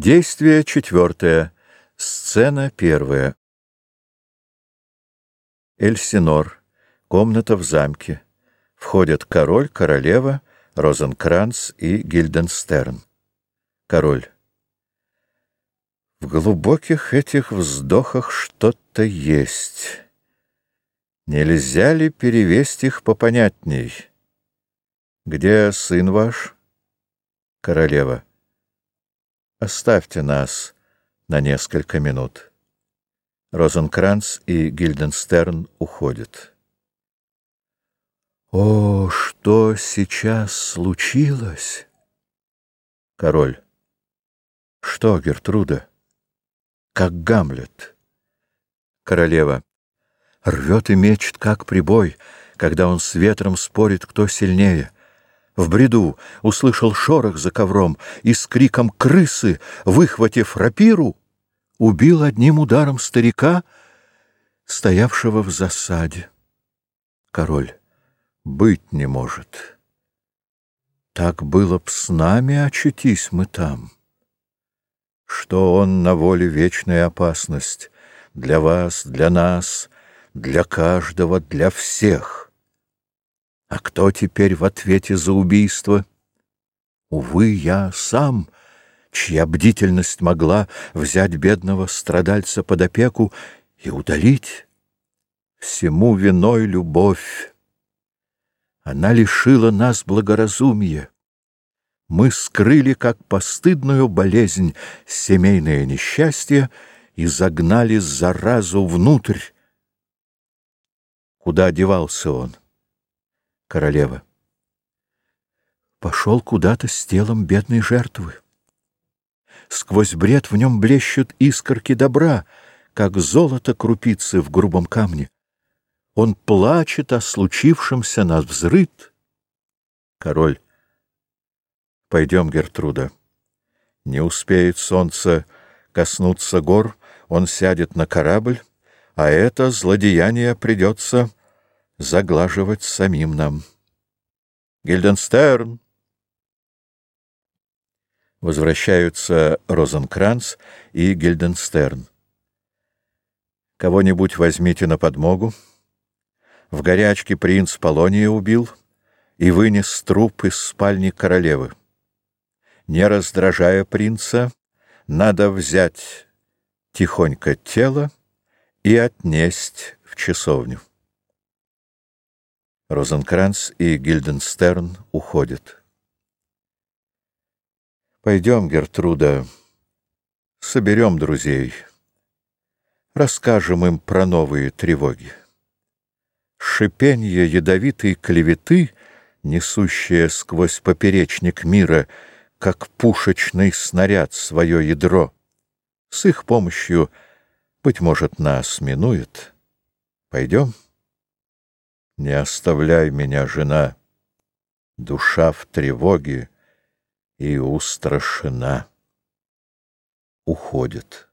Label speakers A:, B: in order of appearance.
A: Действие четвертое. Сцена первая. Эльсинор. Комната в замке. Входят король, королева, Розенкранц и Гильденстерн. Король. В глубоких этих вздохах что-то есть. Нельзя ли перевесть их попонятней? Где сын ваш? Королева. Оставьте нас на несколько минут. Розенкранц и Гильденстерн уходят. О, что сейчас случилось? Король. Что, Гертруда? Как Гамлет. Королева. Рвет и мечет, как прибой, когда он с ветром спорит, кто сильнее — в бреду услышал шорох за ковром и с криком крысы, выхватив рапиру, убил одним ударом старика, стоявшего в засаде. Король. Быть не может. Так было б с нами, очутись мы там. Что он на воле вечная опасность для вас, для нас, для каждого, для всех. А кто теперь в ответе за убийство? Увы, я сам, чья бдительность могла взять бедного страдальца под опеку и удалить. Всему виной любовь. Она лишила нас благоразумия. Мы скрыли, как постыдную болезнь, семейное несчастье и загнали заразу внутрь. Куда девался он? Королева. Пошел куда-то с телом бедной жертвы. Сквозь бред в нем блещут искорки добра, как золото крупицы в грубом камне. Он плачет о случившемся на взрыт. Король. Пойдем, Гертруда. Не успеет солнце коснуться гор, он сядет на корабль, а это злодеяние придется заглаживать самим нам. Гильденстерн! Возвращаются Розенкранц и Гильденстерн. Кого-нибудь возьмите на подмогу. В горячке принц Полония убил и вынес труп из спальни королевы. Не раздражая принца, надо взять тихонько тело и отнесть в часовню. Розенкранц и Гильденстерн уходят. Пойдем, Гертруда, соберем друзей, расскажем им про новые тревоги. Шипенье ядовитой клеветы, несущее сквозь поперечник мира, как пушечный снаряд свое ядро, с их помощью, быть может, нас минует. Пойдем? Не оставляй меня, жена, душа в тревоге и устрашена. Уходит.